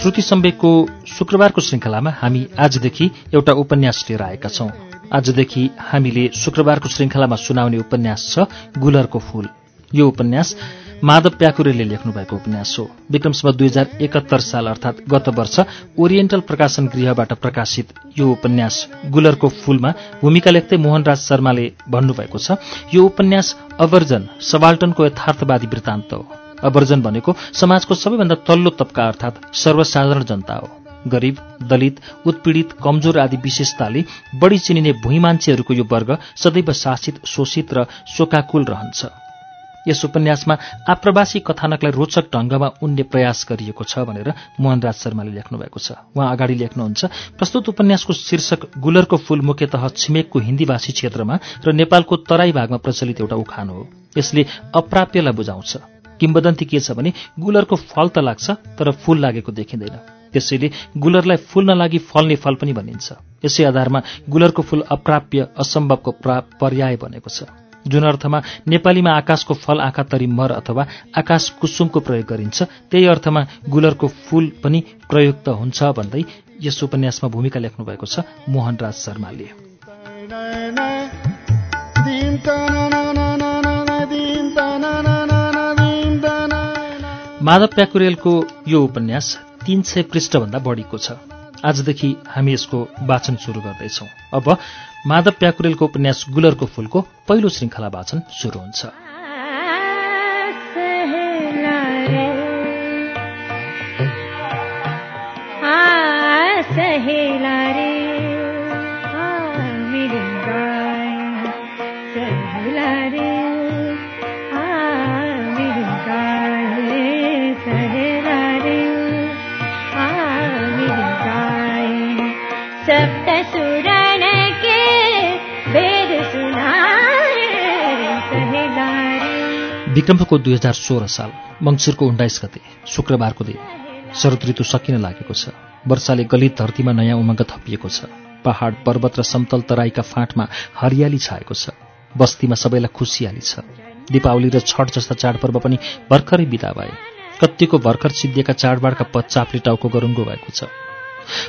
श्रुति सम्वेकको शुक्रबारको श्रृङ्खलामा हामी आजदेखि एउटा उपन्यास लिएर आएका छौं। आजदेखि हामीले शुक्रबारको श्रृङ्खलामा सुनाउने उपन्यास छ गुलरको फूल। यो उपन्यास माधव प्याकुरेले लेख्नु भएको उपन्यास हो। विक्रमसभा दुई हजार एकात्तर साल अर्थात् गत वर्ष ओरिएन्टल प्रकाशन गृहबाट प्रकाशित यो उपन्यास गुलरको फूलमा भूमिका लेख्दै मोहनराज शर्माले भन्नुभएको छ यो उपन्यास अवर्जन सबाल्टनको यथार्थवादी वृत्तान्त हो। अवर्जन भनेको समाजको सबैभन्दा तल्लो तब्का अर्थात् सर्वसाधारण जनता हो। गरिब दलित उत्पीडित कमजोर आदि विशेषताले बढी चिनिने भूइँ मान्छेहरूको यो वर्ग सदैव शासित शोषित र शोकाकुल रहन्छ। यस उपन्यासमा आप्रवासी कथानकलाई रोचक ढङ्गमा उन्ने प्रयास गरिएको छ भनेर मोहनराज शर्माले लेख्नु भएको छ। उहाँ अगाडि लेख्नुहुन्छ प्रस्तुत उपन्यासको शीर्षक गुलरको फूल मुख्यतः छिमेकको हिन्दीभाषी क्षेत्रमा र नेपालको तराई भागमा प्रचलित एउटा उखान हो। यसले अप्राप्यलाई बुझाउँछ। किम्बदन्ती के छ भने गुलरको फल त लाग्छ तर फूल लागेको देखिँदैन त्यसैले गुलरलाई फूल नलागी फल्ने फल पनि भनिन्छ यसै आधारमा गुलरको फूल अप्राप्य असम्भवको पर्याय बनेको छ जुन अर्थमा नेपालीमा आकाशको फल आँखा तरी मर अथवा आकाश कुसुमको प्रयोग गरिन्छ त्यही अर्थमा गुलरको फूल पनि प्रयुक्त हुन्छ भन्दै यस उपन्यासमा भूमिका लेख्नु भएको छ मोहनराज शर्माले माधव प्याकुरेलको यो उपन्यास तीन सय पृष्ठभन्दा बढीको छ। आजदेखि हामी यसको वाचन सुरु गर्दैछौ। अब माधव प्याकुरेलको उपन्यास गुलरको फूलको पहिलो श्रृङ्खला वाचन सुरु हुन्छ। सहेला विक्रमको दुई हजार सोह्र साल मङ्सिरको उन्नाइस गते शुक्रबारको दिन शरद ऋतु सकिन लागेको छ। वर्षाले गलित धरतीमा नयाँ उमङ्ग थपिएको छ। पहाड पर्वत र समतल तराईका फाँटमा हरियाली छाएको छ। बस्तीमा सबैलाई खुसियाली छ। दीपावली र छठ जस्ता चाडपर्व पनि भर्खरै बिदा भए। कत्तिको भर्खर सिद्धिएका चाडबाडका पच्चापले टाउको गरुङ्गो भएको छ।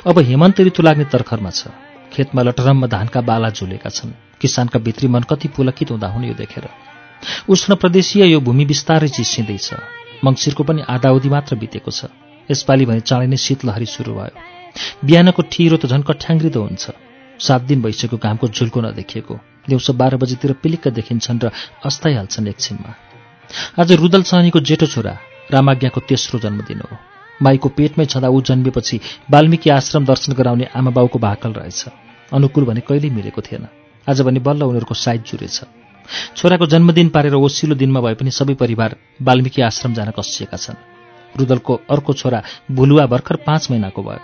अब हेमन्त ऋतु लाग्ने तर्खरमा छ। खेतमा लटरममा धानका बाला झुलेका छन्। किसानका भित्री मन कति पुलकित हुँदा हुने यो देखेर। उष्ण प्रदेशीय यो भूमि बिस्तारै चिसिँदैछ मङ्सिरको पनि आधा अवधि मात्र बितेको छ। यसपालि भने चाँडै नै शीतलहरी सुरु भयो। बिहानको ठिरो त झन् कठ्याङ्ग्रिदो हुन्छ। सात दिन भइसक्यो घामको झुल्को नदेखिएको। दिउँसो बाह्र बजीतिर पिलिक्क देखिन्छन् र अस्ताइहाल्छन् एकछिनमा आज रुदल सहनीको जेठो छोरा रामाज्ञाको तेस्रो जन्मदिन हो। माईको पेटमै छँदा ऊ जन्मेपछि वाल्मिकी आश्रम दर्शन गराउने आमा बाउको भाकल रहेछ। अनुकूल भने कहिल्यै मिलेको थिएन। आज भने बल्ल उनीहरूको साइज जुरेछ। छोराको जन्मदिन पारेर ओसिलो दिनमा भए पनि सबै परिवार वाल्मिकी आश्रम जान कसिएका छन्। रुदलको अर्को छोरा भुलुवा भर्खर पाँच महिनाको भयो।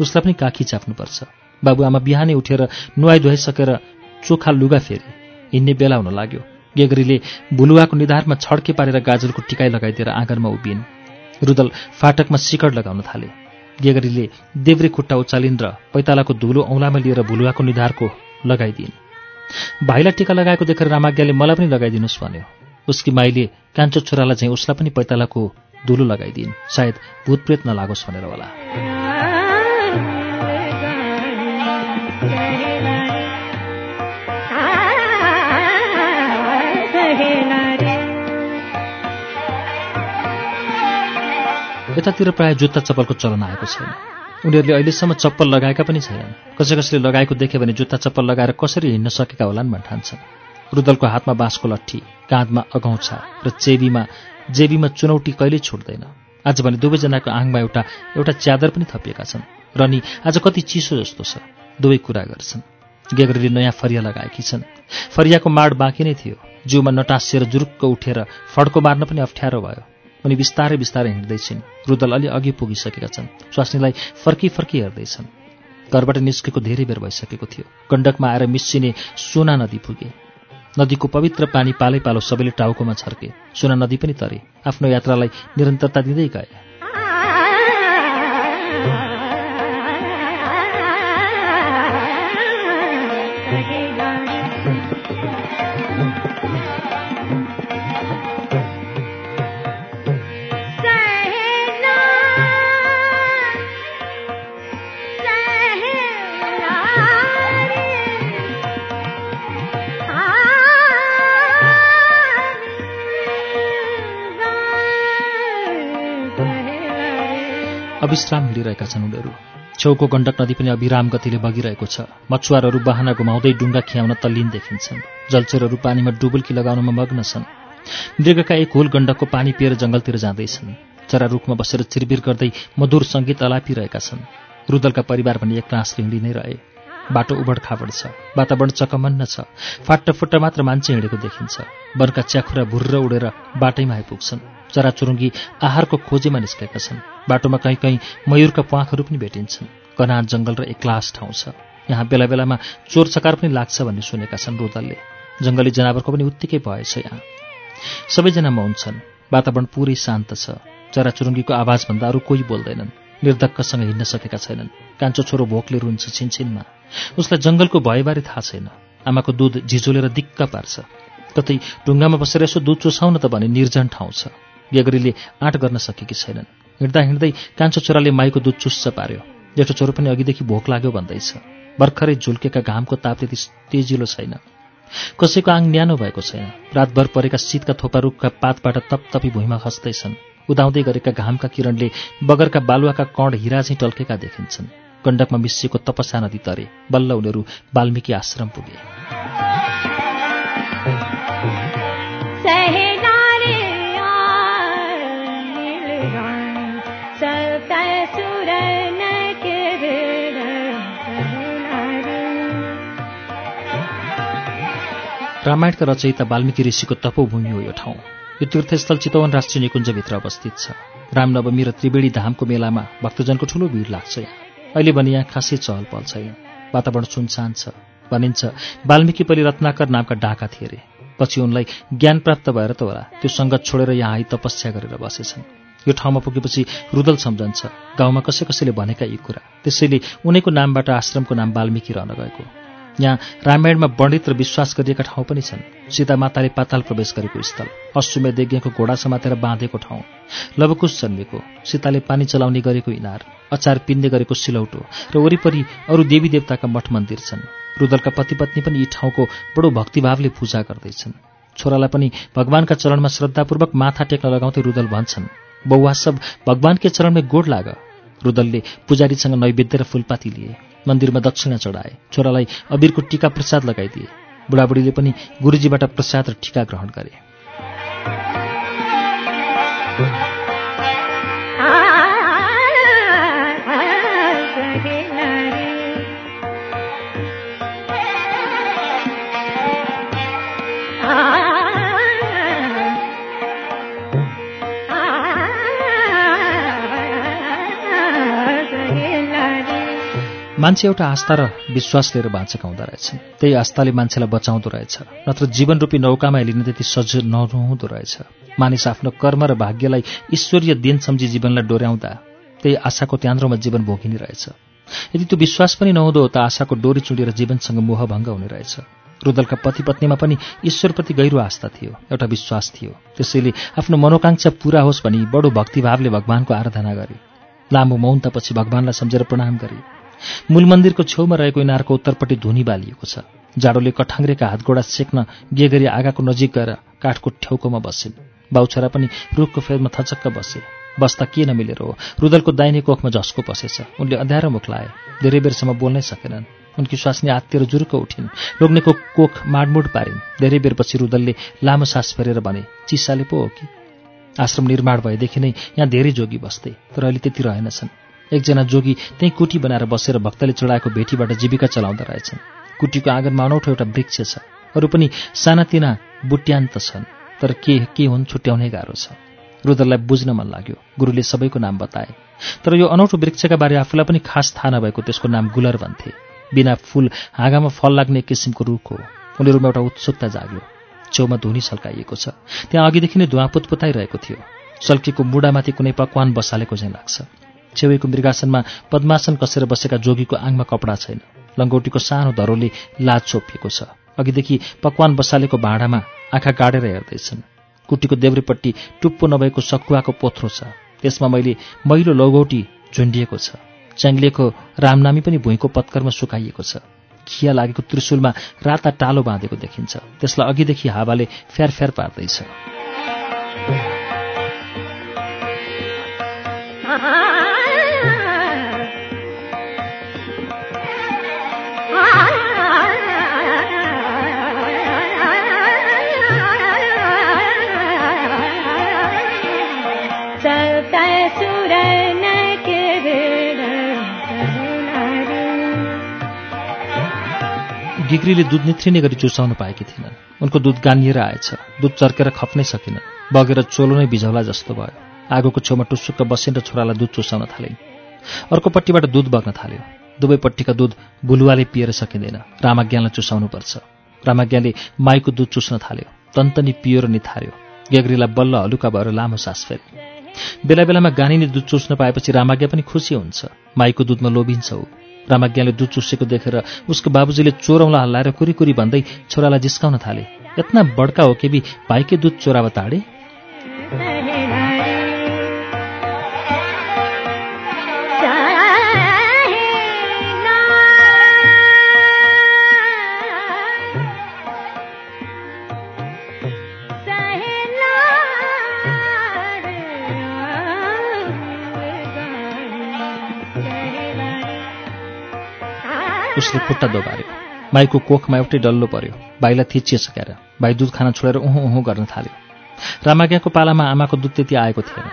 उसलाई पनि काखी चाप्नुपर्छ। बाबुआमा बिहानै उठेर नुहाइ धुवाइसकेर चोखा लुगा फेरि। हिँड्ने बेला हुन लाग्यो। गेगरीले भुलुवाको निधारमा छड्के पारेर गाजलको टिकाइ लगाइदिएर आँगनमा उभिन्। रुदल फाटकमा सिकड लगाउन थाले। गेगरीले देब्रे खुट्टा उचालिन् र पैतालाको धुलो औँलामा लिएर भुलुवाको निधारको लगाइदिइन् भाइलाई टिका लगाएको देखेर रामाज्ञाले मलाई पनि लगाइदिनुहोस् भन्यो। उसकी माईले कान्छो छोरालाई चाहिँ उसलाई पनि पैतालाको धुलो लगाइदिइन् सायद भूतप्रेत नलागोस् भनेर होला। यतातिर प्राय जुत्ता चप्पलको चलन आएको छैन। उनीहरूले अहिलेसम्म चप्पल लगाएका पनि छैनन्। कसै कसैले लगाएको देख्यो भने जुत्ता चप्पल लगाएर कसरी हिँड्न सकेका होलान् भन् ठान्छन्। रुदलको हातमा बाँसको लट्ठी काँधमा अगौछा र चेबीमा जेबीमा चुनौटी कहिल्यै छुट्दैन आज भने दुवैजनाको आङमा एउटा एउटा च्यादर पनि थपिएका छन्। रनी आज कति चिसो जस्तो छ। दुवै कुरा गर्छन्। गेगरीले नयाँ फरिया लगाएकी छन्। फरियाको माड बाँकी नै थियो। जिउमा नटासिएर जुरुक्क उठेर फड्को मार्न पनि अप्ठ्यारो भयो। उनी बिस्तारै बिस्तारै हिँड्दैछिन्। रुदल अलि अघि पुगिसकेका छन्। स्वास्नीलाई फर्की फर्की हेर्दैछन्। घरबाट निस्केको धेरै बेर भइसकेको थियो। गण्डकमा आएर मिसिने सोना नदी पुगे। नदीको पवित्र पानी पालै पालो सबैले टाउकोमा छर्के। सोना नदी पनि तरे। आफ्नो यात्रालाई निरन्तरता दिँदै गए। अविश्राम लिइरहेका छन् उनीहरू। छेउको गण्डक नदी पनि अविराम गतिले बगिरहेको छ। मछुवारहरू बाहना घुमाउँदै डुङ्गा खियाउन तल्लीन देखिन्छन्। जलचरहरू पानीमा डुबुल्की लगाउनमा मग्न छन्। मृगका एक हुल गण्डकको पानी पिएर जङ्गलतिर जाँदैछन्। चरा रुखमा बसेर चिरबिर गर्दै मधुर सङ्गीत अलापिरहेका छन्। रुदलका परिवार पनि एक क्लास हिँडी नै रहे। बाटो उबड खाबड छ। वातावरण चकमन्न छ। फाट्टफुट्ट मात्र मान्छे हिँडेको देखिन्छ। वनका च्याखुरा भुर्र उडेर बाटैमा आइपुग्छन्। चराचुरुङ्गी आहारको खोजेमा निस्केका छन्। बाटोमा कहीँ कहीँ मयूरका प्वाखहरू पनि भेटिन्छन्। कना जङ्गल र एक्लास ठाउँ छ। यहाँ बेला बेलामा चोर चकार पनि लाग्छ भन्ने सुनेका छन् रुदलले। जङ्गली जनावरको पनि उत्तिकै भएछ यहाँ। सबैजना मौन छन्। वातावरण पुरै शान्त छ। चराचुरुङ्गीको आवाजभन्दा अरू कोही बोल्दैनन्। निर्धक्कसँग हिँड्न सकेका छैनन्। कान्छो छोरो भोकले रुन्छ छिनछिनमा। उसलाई जङ्गलको भयबारे थाहा छैन। आमाको दुध झिझोलेर दिक्क पार्छ। कतै ढुङ्गामा बसेर यसो दुध चुसाउन त भने निर्जन ठाउँ छ। गेगरीले आँट गर्न सकेकी छैनन्। हिँड्दा हिँड्दै कान्छो छोराले माईको दुध चुस्स पार्यो। जेठो छोरो पनि अघिदेखि भोक लाग्यो भन्दैछ। भर्खरै झुल्केका घामको त्यति तेजिलो छैन। कसैको आङ न्यानो भएको छैन। रातभर परेका शीतका थोपा रुखका पातबाट तपतपी भुइँमा खस्दैछन्। उदाउँदै गरेका घामका किरणले बगरका बालुवाका कण हिरा चाहिँ टल्केका देखिन्छन्। गण्डकमा मिसिएको तपसा नदी तरे। बल्ल उनीहरू वाल्मिकी आश्रम पुगे। रामायणका रचयिता वाल्मिकी ऋषिको तपोभूमि हो यो ठाउँ। यो तीर्थस्थल चितवन राष्ट्रिय निकुञ्जभित्र अवस्थित छ। रामनवमी र त्रिवेणी धामको मेलामा भक्तजनको ठूलो भिड लाग्छ यहाँ। अहिले भने यहाँ खासै चहल पहल छैन। वातावरण सुनसान छ। भनिन्छ वाल्मिकी पहिले रत्नाकर नामका डाका थिए अरे पछि उनलाई ज्ञान प्राप्त भएर त होला। त्यो सङ्गत छोडेर यहाँ आई तपस्या गरेर बसेछन्। यो ठाउँमा पुगेपछि रुदल सम्झन्छ गाउँमा कसै कसैले भनेका यी कुरा। त्यसैले उनैको नामबाट आश्रमको नाम वाल्मिकी रहन गएको। यहाँ रामायणमा वर्णित र विश्वास गरिएका ठाउँ पनि छन्। सीता माताले पाताल प्रवेश गरेको स्थल अश्वमेध यज्ञको घोडा समातेर बाँधेको ठाउँ। लवकुश जन्मेको सीताले पानी चलाउने गरेको इनार अचार पिन्ने गरेको सिलौटो र वरिपरि अरू देवी देवताका मठ मन्दिर छन्। रुदलका पतिपत्नी पनि यी ठाउँको बडो भक्तिभावले पूजा गर्दैछन्। छोरालाई पनि भगवानका चरणमा श्रद्धापूर्वक माथा टेक्न लगाउँदै रुदल भन्छन् बौवा सब भगवानकै चरणमै गोड लाग रुदलले पुजारीसँग नैवेद्य र फुलपाती लिए। मन्दिरमा दक्षिणा चढाए। छोरालाई अबिरको टिका प्रसाद लगाइदिए। बुढाबुढीले पनि गुरुजीबाट प्रसाद र टिका ग्रहण गरे। मान्छे एउटा आस्था र विश्वास लिएर बाँचेका हुँदो रहेछन् त्यही आस्थाले मान्छेलाई बचाउँदो रहेछ। नत्र जीवनरूपी नौकामा लिन त्यति सज नहुँदो रहेछ। मानिस आफ्नो कर्म र भाग्यलाई ईश्वरीय दिन सम्झी जीवनलाई डोर्याउँदा त्यही आशाको त्यान्द्रोमा जीवन भोगिने रहेछ। यदि त्यो विश्वास पनि नहुँदो त आशाको डोरी चुडेर जीवनसँग मोहभङ्ग हुने रहेछ। रुदलका पति पत्नीमा पनि ईश्वरप्रति गहिरो आस्था थियो एउटा विश्वास थियो। त्यसैले आफ्नो मनोकांक्षा पूरा होस् भनी बडो भक्तिभावले भगवानको आराधना गरे। लामो मौनतापछि भगवानलाई सम्झेर प्रणाम गरे। मूल मन्दिरको छेउमा रहेको इनारको उत्तरपट्टि धुनी बालिएको छ। जाडोले कठाङ्ग्रेका हातगोडा सेक्न गे गरी आगाको नजिक गएर काठको ठेउकोमा बसिन्। बाउछरा पनि रुखको फेदमा थचक्क बसे। बस्दा के नमिलेर हो? रुदलको दाहिने कोखमा झस्को पसेछ। उनले अँध्यारो मुख लाए। धेरै बेरसम्म बोल्नै सकेनन्। उनकी स्वास्नी आत्तिर जुरुक्क उठिन्। लोग्नेको कोख माडमुड पारिन्। धेरै बेरपछि रुदलले लामो सास फेरेर भने चिसाले पो हो कि? आश्रम निर्माण भएदेखि नै यहाँ धेरै जोगी बस्थे तर अहिले त्यति रहेनछन्। एकजना जोगी त्यहीँ कुटी बनाएर बसेर भक्तले चढाएको भेटीबाट जीविका चलाउँदा रहेछन्। कुटीको आँगनमा अनौठो एउटा वृक्ष छ। अरू पनि सानातिना बुट्यान्त छन्। तर के के हुन् छुट्याउनै गाह्रो छ। रुदललाई बुझ्न मन लाग्यो। गुरुले सबैको नाम बताए। तर यो अनौठो वृक्षका बारे आफूलाई पनि खास थाहा नभएको त्यसको नाम गुलर भन्थे बिना फूल हाँगामा फल लाग्ने किसिमको रुख हो। उनीहरूमा एउटा उत्सुकता जाग्यो। छेउमा धुनी सल्काइएको छ। त्यहाँ अघिदेखि नै धुवा पुतपुताइरहेको थियो। सल्कीको मुढामाथि कुनै पकवान बसालेको चाहिँ लाग्छ। छेउको मृगासनमा पद्मासन कसेर बसेका जोगीको आङमा कपडा छैन। लङ्गौटीको सानो धरोले लाज छोपिएको छ। अघिदेखि पकवान बसालेको भाँडामा आँखा गाडेर हेर्दैछन्। कुटीको देब्रेपट्टि टुप्पो नभएको सकुवाको पोथ्रो छ। त्यसमा मैले मैलो लौगौटी झुन्डिएको छ। च्याङ्लिएको रामनामी पनि भुइँको पत्करमा सुकाइएको छ। खिया लागेको त्रिशुलमा राता टालो बाँधेको देखिन्छ। त्यसलाई अघिदेखि हावाले फ्यार फ्यार पार्दैछ। गिग्रीले दुध निथ्रिने गरी चुसाउन पाएकी थिइनन्। उनको दुध गानिएर आएछ। दुध चर्केर खप्नै सकिनन्। बगेर चोलो नै बिझौला जस्तो भयो। आगोको छेउमा टुसुक्क बसिन् र छोरालाई दुध चुसाउन थालिन्। अर्कोपट्टिबाट दुध बग्न थाल्यो। दुवैपट्टिका दुध बुलुवाले पिएर सकिँदैन। रामाज्ञानलाई चुसाउनुपर्छ रामाज्ञाले माईको दुध चुस्न थाल्यो। तन्तनी पियो र निथार्यो। गेग्रीलाई बल्ल हलुका भएर लामो सास फेरि बेला बेलामा गानिने दुध चुस्न पाएपछि रामाज्ञा पनि खुसी हुन्छ। माईको दुधमा लोभिन्छ ऊ। रामाज्ञाले दुध चुसेको देखेर उसको बाबुजीले चोरौँला हल्लाएर कुरी भन्दै छोरालाई जिस्काउन थाले। यत्ना बड्का हो कि भाइकै दुध चोराव ताडे? उसले खुट्टा दोबार्यो माईको कोखमा एउटै डल्लो पर्यो। भाइलाई थिचिए सकेर। भाइ दुध खान छोडेर उहुँ उहुँ गर्न थाल्यो। रामाज्ञाको पालामा आमाको दुध त्यति आएको थिएन।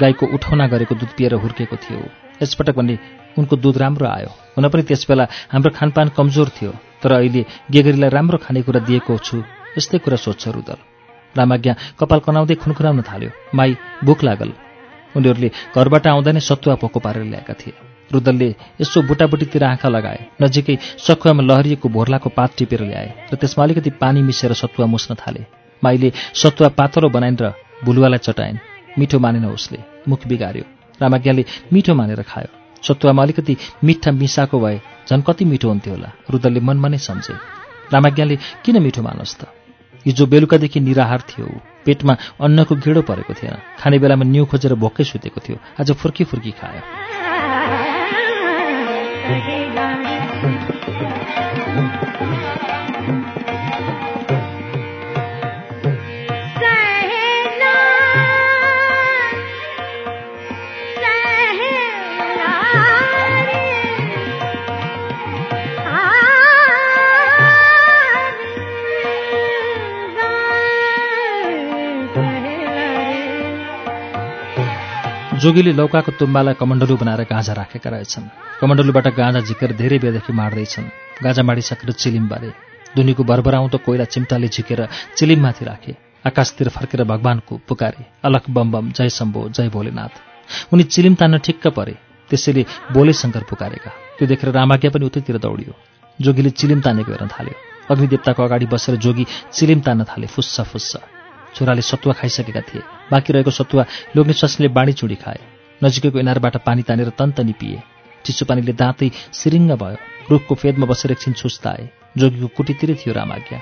गाईको उठौना गरेको दुध पिएर हुर्केको थियो यसपटक भने उनको दुध राम्रो आयो। हुन पनि त्यसबेला हाम्रो खानपान कमजोर थियो। तर अहिले गेगरीलाई राम्रो खानेकुरा दिएको छु। यस्तै कुरा सोध्छ रुदल रामाज्ञा कपाल कनाउँदै खुनखुनाउन थाल्यो। माई भुख लागल। उनीहरूले घरबाट आउँदा नै सतुवा पोको पारेर ल्याएका थिए। रुदलले यसो बुटाबुटीतिर आँखा लगाए। नजिकै सखुवामा लहरिएको भोर्लाको पात टिपेर ल्याए र त्यसमा अलिकति पानी मिसेर सतुवा मुस्न थाले। माइले सतुवा पातलो बनाइन् र भुलुवालाई चटाइन्। मिठो मानेन उसले। मुख बिगार्यो। रामाज्ञाले मिठो मानेर खायो। सतुवामा अलिकति मिठा मिसाएको भए झन् कति मिठो हुन्थ्यो होला रुदलले मनमा नै सम्झे। रामाज्ञाले किन मिठो मानोस् त? हिजो बेलुकादेखि निराहार थियो पेटमा अन्नको घेडो परेको थिएन। खाने बेलामा न्यु खोजेर भोकै सुतेको थियो। आज फुर्की फुर्की खायो। रहे जोगीले लौकाको तुम्बालाई कमण्डलु बनाएर गाँजा राखेका रहेछन्। कमण्डलुबाट गाँजा झिकेर धेरै बेरदेखि माड्दैछन् गाँजा माडिसकेर चिलिम बारे। दुनीको भरभराउँदो कोइला चिम्टाले झिकेर चिलिममाथि राखे। आकाशतिर फर्केर भगवानको पुकारे। अलख बम बम जय शम्भो जय भोलेनाथ। उनी चिलिम तान्न ठिक्क परे। त्यसैले बोले शङ्कर पुकारेका। त्यो देखेर रामाज्ञा पनि उतैतिर दौडियो। जोगीले चिलिम तानेको हेर्न थाल्यो। अग्निदेवताको अगाडि बसेर जोगी चिलिम तान्न थाले फुस्सा फुस्सा। छोराले सतुवा खाइसकेका थिए। बाँकी रहेको सतुवा लोग्ने स्वास्नीले बाँडी चुडी खाए। नजिकैको इनारबाट पानी तानेर तन्तनी पिए चिसो पानीले दाँतै सिरिङ्ग भयो। रुखको फेदमा बसेर एकछिन छुस्ताए जोगीको कुटीतिरै थियो रामाज्ञा।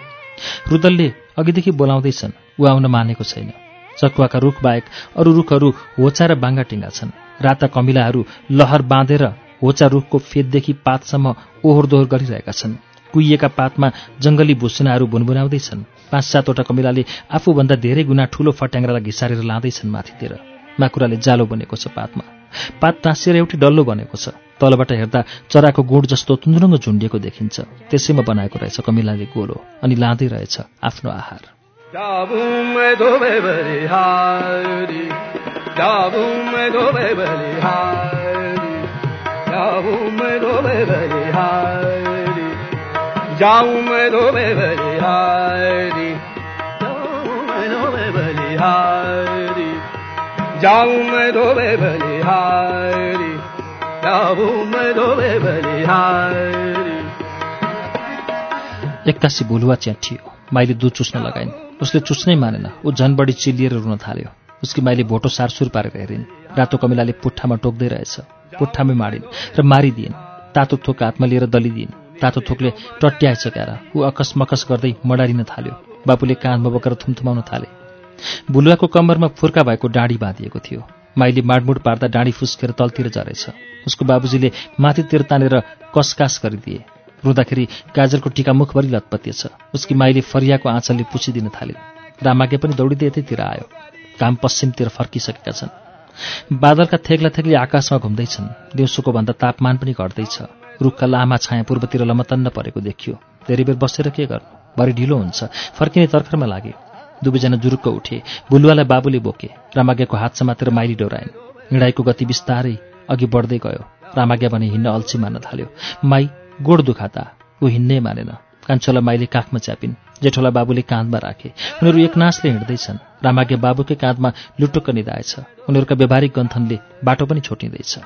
रुदलले अघिदेखि बोलाउँदैछन् ऊ आउन मानेको छैन। चकुवाका रुख बाहेक अरू रुखहरू होचा र बाङ्गा टिङ्गा छन्। राता कमिलाहरू लहर बाँधेर होचा रुखको फेददेखि पातसम्म ओहोर दोहोर गरिरहेका छन्। कुहिएका पातमा जङ्गली भुसुनाहरू भुनभुनाउँदैछन् पाँच सातवटा कमिलाले आफूभन्दा धेरै गुणा ठूलो फट्याङ्ग्रालाई घिसारेर लाँदैछन् माथितिर। माकुराले जालो बनेको छ पातमा। पात टाँसिएर एउटै डल्लो बनेको छ। तलबाट हेर्दा चराको गुड जस्तो तुन्द्रुङ्ग झुन्डिएको देखिन्छ। त्यसैमा बनाएको रहेछ कमिलाले गोलो अनि लाँदै रहेछ आफ्नो आहार। जाऊं मैं दो बलिहारी जाऊं मैं दो बलिहारी जाऊं मैं धोबे बलिहारी जाऊं मैं धोबे बलिहारी। एक्कासी भुलुवा च्याठियो माइली दुध चुस्न लगाइन्। उसले चुस्नै मानेन। ऊ झन बढी चिल्लिएर रुन थाल्यो। उसकी माइली भोटो सारसुर पारेर हेरिन्। रातो कमिलाले पुट्ठामा टोक्दै रहेछ। पुट्ठामै माडिन् र मारिदिइन्। तातो थोक हातमा लिएर दलिदिइन्। तातो थोकले टट्याएछ क्यार ऊ अकस मकस गर्दै मडारिन थाल्यो। बाबुले काँधमा बोकेर थुमथुमाउन थाले। भुलुवाको कम्मरमा फुर्का भएको डाँडी बाँधिएको थियो। माइली माडमुड पार्दा डाँडी फुस्केर तलतिर झरेछ। उसको बाबुजीले माथितिर तानेर कसकास गरिदिए। रुँदाखेरि गाजरको टिका मुखभरि लतपतिएछ। उसकी माइली फरियाको आँचलले पुछिदिन थाले। रामागे पनि दौडिँदै यतैतिर आयो। घाम पश्चिमतिर फर्किसकेका छन्। बादलका थेग्ला थेग्ली आकाशमा घुम्दैछन्। दिउँसोको भन्दा तापमान पनि घट्दैछ। रुखका लामा छाया पूर्वतिर लमतन्न परेको देखियो। धेरै बेर बसेर के गर्नु? भरि ढिलो हुन्छ। फर्किने तर्खरमा लागे। दुवैजना जुरुक्क उठे। बुलुवालाई बाबुले बोके। रामाज्ञाको हात समातेर माइली डोराइन्। हिँडाइको गति बिस्तारै अघि बढ्दै गयो। रामाज्ञा भने हिँड्न अल्छी मान्न थाल्यो। माई गोड दुखाता ऊ हिँड्नै मानेन। कान्छोलाई माइले काखमा च्यापिन्। जेठोलाई बाबुले काँधमा राखे। उनीहरू एकनासले हिँड्दैछन्। रामाज्ञा बाबुकै काँधमा लुटुक्क निधाएछ। उनीहरूका व्यावहारिक गन्थनले बाटो पनि छोटिँदैछ।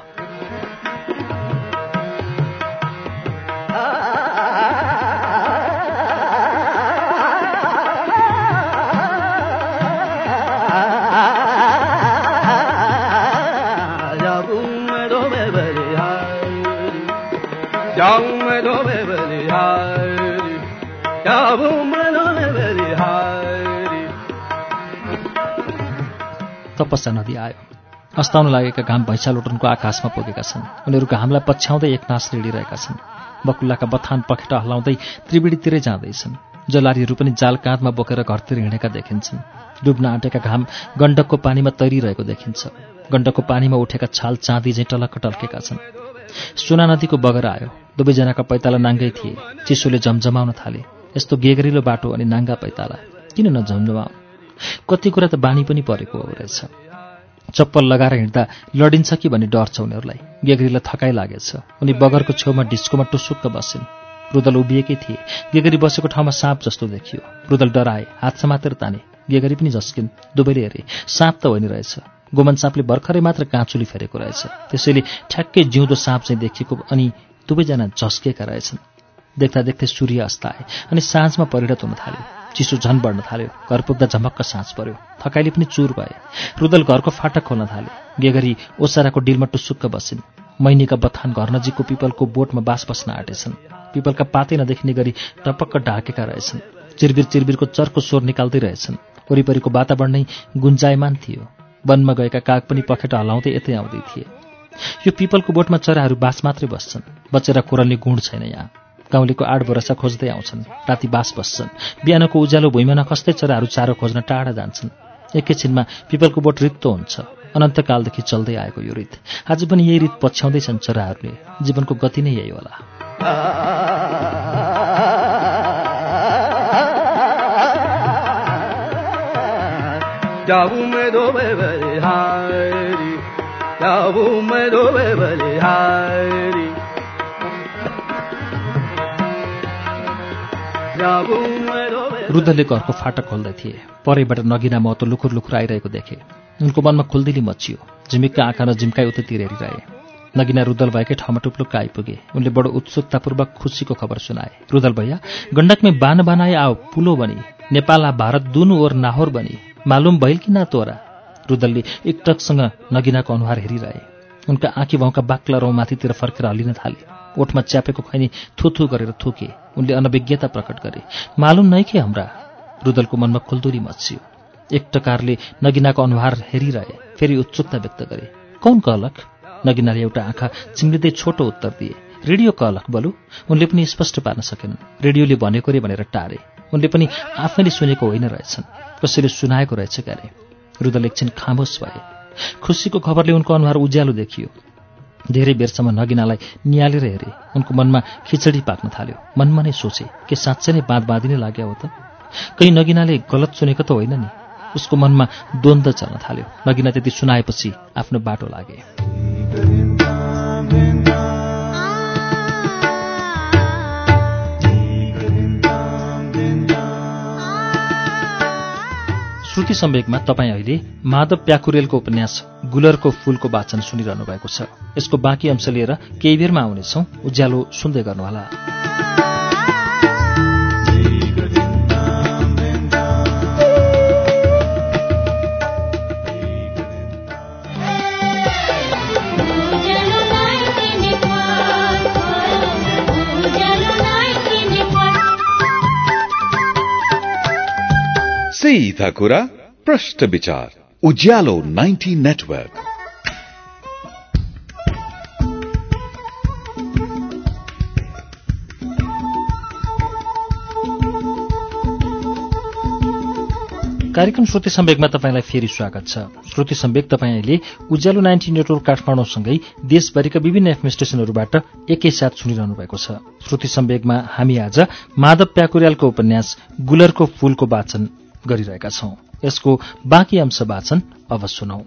तपस्या नदी आयो। अस्ताउन लागेका घाम भैँसा लोटनको आकाशमा पुगेका छन्। उनीहरू घामलाई पछ्याउँदै एकनास रेडिरहेका छन्। बकुल्लाका बथान पखेटा हलाउँदै त्रिवेणीतिरै जाँदैछन्। जलारीहरू पनि जाल काँधमा बोकेर घरतिर हिँडेका देखिन्छन्। डुब्न आँटेका घाम गण्डकको पानीमा तैरिरहेको देखिन्छ। गण्डकको पानीमा उठेका छाल चाँदी झैँ टलक्क टल्केका छन्। सुना नदीको बगर आयो। दुवैजनाका पैताला नाङ्गै थिए। चिसोले झमझमाउन थाले। यस्तो गेगरिलो बाटो अनि नाङ्गा पैताला। किन नझमझमाउन् कति कुरा त बानी पनि परेको हो रहेछ। चप्पल लगाएर हिँड्दा लडिन्छ कि भन्ने डर छ उनीहरूलाई। गेगरीलाई थकाइ लागेछ। उनी बगरको छेउमा डिस्कोमा टुसुक्क बसिन्। रुदल उभिएकै थिए। गेगरी बसेको ठाउँमा साँप जस्तो देखियो। रुदल डराए हात समातेर ताने। गेगरी पनि झस्किन्। दुवैले हेरे साँप त होइन रहेछ। गोमन साँपले भर्खरै मात्र काँचुली फेरेको रहेछ। त्यसैले ठ्याक्कै जिउँदो साँप चाहिँ देखिएको अनि दुवैजना झस्केका रहेछन्। देख्दा देख्दै सूर्य अस्ताए अनि साँझमा परिणत हुन थाल्यो। चिसो झन बढ्न थाल्यो। घर पुग्दा झमक्क साँझ पर्यो। थकाइले पनि चुर भए। रुदल घरको फाटक खोल्न थाले। गेगरी ओसाराको डिलमा टुसुक्क बसिन्। मैनीका बथान घर नजिकको पिपलको बोटमा बास बस्न आँटेछन्। पिपलका पातै नदेखिने गरी टपक्क ढाकेका रहेछन्। चिरबिर चिरबिरको चर्को स्वर निकाल्दै रहेछन्। वरिपरिको वातावरण नै गुन्जायमान थियो। वनमा गएका काग पनि पखेटा हलाउँदै यतै आउँदै थिए। यो पिपलको बोटमा चराहरू बास मात्रै बस्छन्। बचेर कोरल्ने गुण छैन यहाँ। गाउँलेको आड भरोसा खोज्दै आउँछन्। राति बास बस्छन्। बिहानको उज्यालो भुइँमा नखस्दै चराहरू चारो खोज्न टाढा जान्छन्। एकैछिनमा पिपलको बोट रित्तो हुन्छ। अनन्तकालदेखि चल्दै आएको यो रित। आज पनि यही रित पछ्याउँदैछन् चराहरूले। जीवनको गति नै यही होला। जाऊं रुद्धले घरको फाटक खोल्दै थिए। परैबाट नगिना महतो लुखुर लुखुर आइरहेको देखे। उनको मनमा खुल्दिली मचियो। झिमिकका आँखा र झिम्काई उतैतिर हेरिरहे नगिना रुदल भएकै ठाउँमा टुप्लुक्क आइपुगे। उनले बडो उत्सुकतापूर्वक खुसीको खबर सुनाए। रुदल भैया गण्डकमै बान बनाए आओ पुलो बनी। नेपाल आ भारत दुनु ओर नाहोर बनी। मालुम भइल कि ना तोरा? रुदलले एकटकसँग नगिनाको अनुहार हेरिरहे। उनका आँखी भाउका बाक्ला रौँ माथितिर फर्केर हल्लिन थाले। ओठमा च्यापेको खैनी थुथु गरेर थुके। उनले अनभिज्ञता प्रकट गरे। मालुम नै के हाम्रा? रुदलको मनमा खुल्दुरी मचियो एक टकारले नगिनाको अनुहार हेरिरहे फेरि उत्सुकता व्यक्त गरे। कौन कहलक? नगिनाले एउटा आँखा चिम्लिँदै छोटो उत्तर दिए। रेडियो कहलक बलु? उनले पनि स्पष्ट पार्न सकेनन्। रेडियोले भनेको रे भनेर टारे। उनले पनि आफैले सुनेको होइन रहेछन्। कसैले सुनाएको रहेछ क्यारे? रुदल एकछिन खामोस भए। खुसीको खबरले उनको अनुहार उज्यालो देखियो। धेरै बेरसम्म नगिनालाई निहालेर हेरे। उनको मनमा खिचडी पाक्न थाल्यो। मनमा नै सोचे के साँच्चै नै बाँध बाँधिनै लाग्यो हो त। कहीँ नगिनाले गलत सुनेको त होइन नि। उसको मनमा द्वन्द्व चल्न थाल्यो। नगिना त्यति सुनाएपछि आफ्नो बाटो लागे। श्रुति सम्वेकमा तपाईँ अहिले माधव प्याकुरेलको उपन्यास गुलरको फूलको वाचन सुनिरहनु भएको छ। यसको बाँकी अंश लिएर केही बेरमा आउनेछौ। उज्यालो सुन्दै गर्नुहोला। नेटवर्क सीधा कुरा प्रश्न विचार। उज्यालो 90 नेटवर्क। कार्यक्रम श्रुति सम्वेकमा तपाईँलाई फेरि स्वागत छ। श्रुति सम्वेक तपाईँ अहिले उज्यालो नाइन्टी नेटवर्क काठमाडौँसँगै देशभरिका विभिन्न एफएम स्टेशनहरूबाट एकैसाथ सुनिरहनु भएको छ। श्रुति सम्वेकमा हामी आज माधव प्याकुर्यालको उपन्यास गुलरको फूलको वाचन गरिरहेका छौं। यसको बाँकी अंश वाचन अब सुनौ।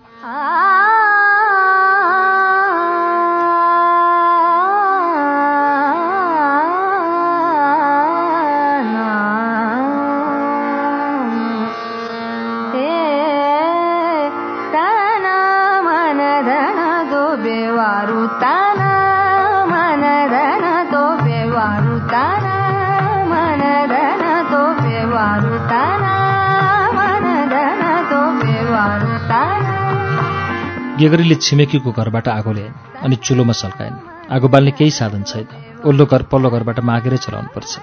गेगरीले छिमेकीको घरबाट आगो ल्याइन् अनि चुलोमा सल्काइन्। आगो बाल्ने केही साधन छैन। ओल्लो घर पल्लो घरबाट मागेरै चलाउनुपर्छ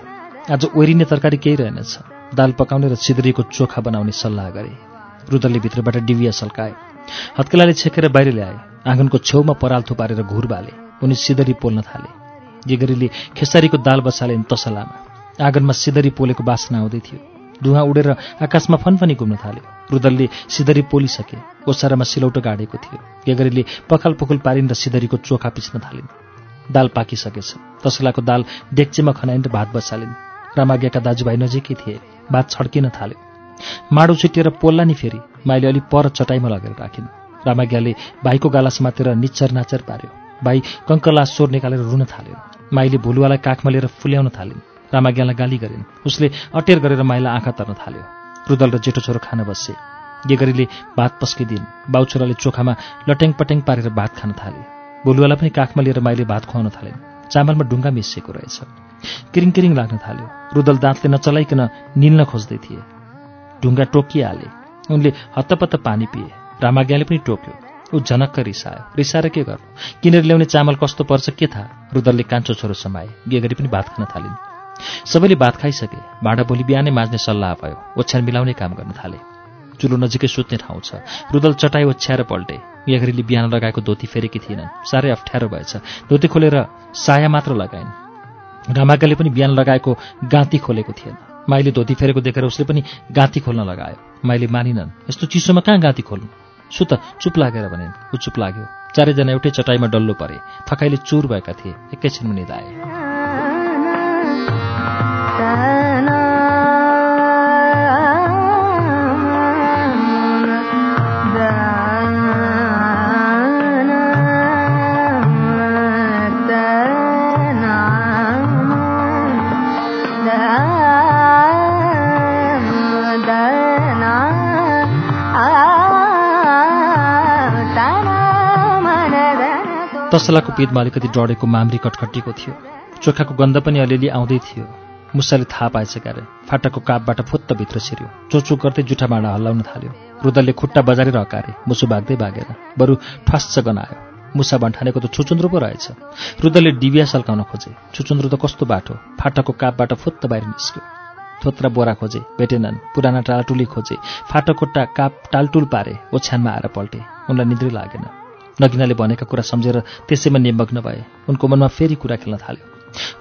आज ओरिने तरकारी केही रहेनछ। दाल पकाउने र सिद्रीको चोखा बनाउने सल्लाह गरे। रुदलले भित्रबाट डिबिया सल्काए। हत्केलाले छेकेर बाहिर ल्याए। आँगनको छेउमा पराल थुपारेर घुर बाले। उनी सिदरी पोल्न थाले। गेगरीले खेसारीको दाल बसालिन् तसलामा आँगनमा सिदरी पोलेको बासना आउँदै थियो। धुवा उडेर आकाशमा फनफनी घुम्न थाल्यो। रुदलले सिदरी पोलिसके ओसारामा सिलौटो गाडेको थियो। गेगरीले पखाल पुखुल पारिन् र सिदरीको चोखा पिस्न थालिन्। दाल पाकिसकेछ। तसलाको दाल डेक्चीमा खनाइन् र भात बसालिन्। रामाज्ञाका दाजुभाइ नजिकै थिए। भात छड्किन थाल्यो। माडो छिटिएर पोल्ला नि फेरि माइले अलि पर चटाइमा लगेर राखिन्। रामाज्ञाले भाइको गाला समातेर निच्चर नाचर पार्यो। भाइ कङ्कला स्वर निकालेर रुन थाल्यो। माइले भुलुवालाई काखमा लिएर फुल्याउन थालिन्। रामाज्ञालाई गाली गरिन्। उसले अटेर गरेर माइलाई आँखा तर्न थाल्यो। रुदल र जेठो छोरो खान बसे। गेगरीले भात पस्किदिन्। बाउछोराले चोखामा लटेङ पटेङ पारेर भात खान थाले। भुलुवालाई पनि काखमा लिएर माइले भात खुवाउन थालिन्। चामलमा ढुङ्गा मिसिएको रहेछ। किरिङ किरिङ लाग्न थाल्यो। रुदल दाँतले नचलाइकन निल्न खोज्दै थिए। ढुङ्गा टोकिहाले। उनले हत्तपत्त पानी पिए। रामाज्ञाले पनि टोक्यो। ऊ झनक्क रिसायो। रिसाएर के गर्नु? किनेर ल्याउने चामल कस्तो पर्छ के थाहा? रुदलले कान्छो छोरो समाए। गेगरी पनि भात खान थालिन्। सबैले भात खाइसके भाँडा भोलि बिहानै माझ्ने सल्लाह भयो ओछ्यान मिलाउने काम गर्न थाले। चुलो नजिकै सुत्ने ठाउँ छ। रुदल चटाई ओछ्याएर पल्टे। गेगरीले बिहान लगाएको धोती फेरेकी थिएनन्। साह्रै अप्ठ्यारो भएछ। धोती खोलेर साया मात्र लगाइन् रामाकाले पनि बिहान लगाएको गाँती खोलेको थिएन। माइले धोती फेरेको देखेर उसले पनि गाँती खोल्न लगायो। माइले मानिनन् यस्तो चिसोमा कहाँ गाँती खोल्नु? सुत चुप लागेर भनेन् ऊ चुप लाग्यो। चारैजना एउटै चटाइमा डल्लो परे। थकाइले चुर भएका थिए। एकैछिनमा निधाए। तसलाको पिँधमा अलिकति डढेको माम्री कटकटीको थियो। चोखाको गन्ध पनि अलिअलि आउँदै थियो। मुसाले थाहा पाएछ फाटाको कापबाट फुत्त भित्र छिर्यो। चोचो गर्दै जुठा भाँडा हल्लाउन थाल्यो। रुदलले खुट्टा बजारेर हकारे मुसु भाग्दै भागेर बरु ठ्वास्स गनायो। मुसा भन्ठानेको त छुचुन्द्रो पो रहेछ रुदलले डिबिया सल्काउन खोजे। छुचुन्द्रो त कस्तो बाटो फाटाको कापबाट फुत्त बाहिर निस्क्यो। थोत्रा बोरा खोजे भेटेनन् पुराना टालटुली खोजे। फाटोकोट्टा काप टालटुल पारे ओछ्यानमा आएर पल्टे। उनलाई निद्रै लागेन। नगिनाले भनेका कुरा सम्झेर त्यसैमा निमग्न भए। उनको मनमा फेरि कुरा खेल्न थाल्यो।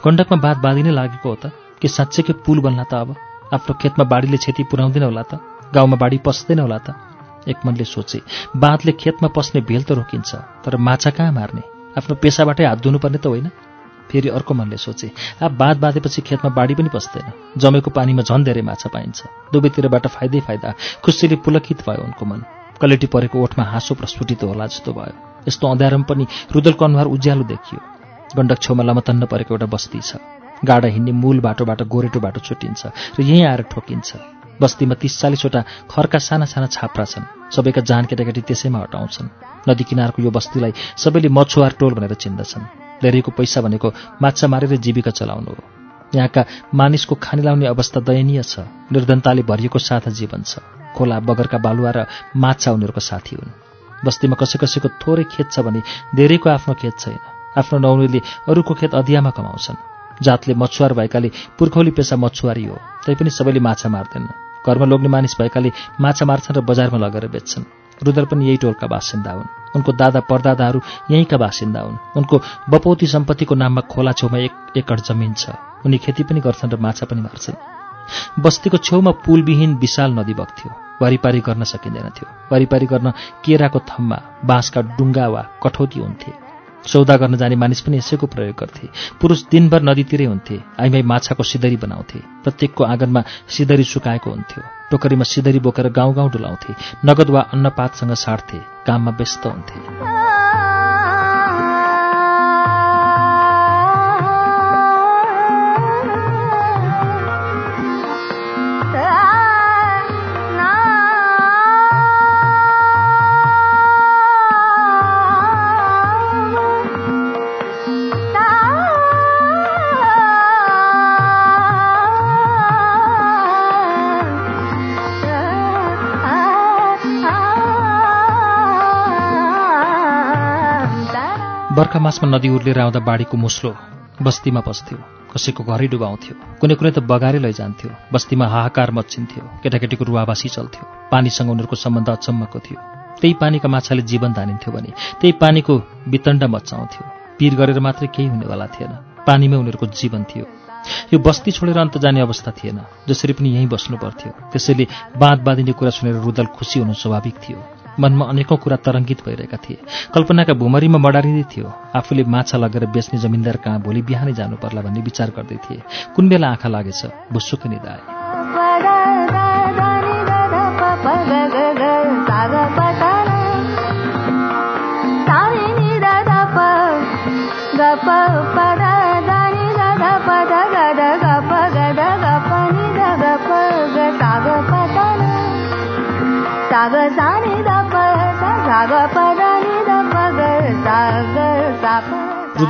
गण्डकमा बात बाँधि नै लागेको हो त। के साँच्चैकै पुल बन्ला त अब? आफ्नो खेतमा बाढीले क्षति पुर्याउँदैन होला त? गाउँमा बाढी पस्दैन होला त? एक मनले सोचे बाँधले खेतमा पस्ने भेल त रोकिन्छ तर माछा कहाँ मार्ने? आफ्नो पेसाबाटै हात धुनुपर्ने त होइन। फेरि अर्को मनले सोचे अब बाँध बाँधेपछि खेतमा बाढी पनि पस्दैन। जमेको पानीमा झन् धेरै माछा पाइन्छ। दुवैतिरबाट फाइदै फाइदा। खुसीले पुलकित भयो उनको मन। कलेटी परेको ओठमा हाँसो प्रस्फुटित होला जस्तो भयो। यस्तो अँध्यारोमा पनि रुदलको अनुहार उज्यालो देखियो। गण्डक छेउमा लमतन्न परेको एउटा बस्ती छ। गाडा हिँड्ने मूल बाटोबाट गोरेटो बाटो छुटिन्छ र यहीँ आएर ठोकिन्छ। बस्तीमा तिस चालिसवटा खरका साना साना छाप्रा छन्। सबैका जान केटाकेटी त्यसैमा हटाउँछन्। नदी किनारको यो बस्तीलाई सबैले मछुवार टोल भनेर चिन्दछन्। धेरैको पैसा भनेको माछा मारेर जीविका चलाउनु हो। यहाँका मानिसको खाने लाउने अवस्था दयनीय छ। निर्धनताले भरिएको साथा जीवन छ। खोला बगरका बालुवा र माछा उनीहरूको साथी हुन्। बस्तीमा कसै कसैको थोरै खेत छ भने धेरैको आफ्नो खेत छैन। आफ्नो नौनीले अरूको खेत अधियामा कमाउँछन्। जातले मछुवार भएकाले पुर्खौली पेसा मछुवारी हो तैपनि सबैले माछा मार्दैनन्। घरमा लोग्ने मानिस भएकाले माछा मार्छन् र बजारमा लगेर बेच्छन्। रुदल पनि यही टोलका बासिन्दा हुन्। उनको दादा परदादाहरू यहीँका बासिन्दा हुन्। उनको बपौती सम्पत्तिको नाममा खोला छेउमा एक एकड जमिन छ। उनी खेती पनि गर्छन् र माछा पनि मार्छन्। बस्तीको छेउमा पुलविहीन विशाल नदी बग्थ्यो। वारिपारी गर्न सकिँदैन थियो वारिपारी गर्न केराको थम्मा बाँसका डुङ्गा वा कठौती हुन्थे। सौदा गर्न जाने मानिस पनि यसैको प्रयोग गर्थे। पुरुष दिनभर नदीतिरै हुन्थे। आइमाई माछाको सिधरी बनाउँथे। प्रत्येकको आँगनमा सिधरी सुकाएको हुन्थ्यो। टोकरीमा सिधरी बोकेर गाउँ गाउँ डुलाउँथे। नगद वा अन्नपातसँग साट्थे काममा व्यस्त हुन्थे। बर्खा मासमा नदी उर्लेर आउँदा बाढीको मुस्लो बस्तीमा पस्थ्यो। कसैको घरै डुबाउँथ्यो। कुनै कुनै त बगारै लैजान्थ्यो। बस्तीमा हाहाकार मच्चिन्थ्यो। केटाकेटीको रुवाबासी चल्थ्यो। पानीसँग उनीहरूको सम्बन्ध अचम्मको थियो। त्यही पानीका माछाले जीवन धानिन्थ्यो भने त्यही पानीको वितण्ड मचाउँथ्यो पिर गरेर मात्रै केही हुनेवाला थिएन। पानीमै उनीहरूको जीवन थियो। यो बस्ती छोडेर अन्त जाने अवस्था थिएन। जसरी पनि यहीँ बस्नु पर्थ्यो। त्यसैले बाँध बाँधिने कुरा सुनेर रुदल खुसी हुनु स्वाभाविक थियो। मनमा अनेकौँ कुरा तरङ्गित भइरहेका थिए। कल्पनाका भुमरीमा मडारिँदै थियो। आफूले माछा लगेर बेच्ने जमिनदार कहाँ भोलि बिहानै जानु पर्ला भन्ने विचार गर्दै थिए। कुन बेला आँखा लागेछ? भुसुकै निदाए।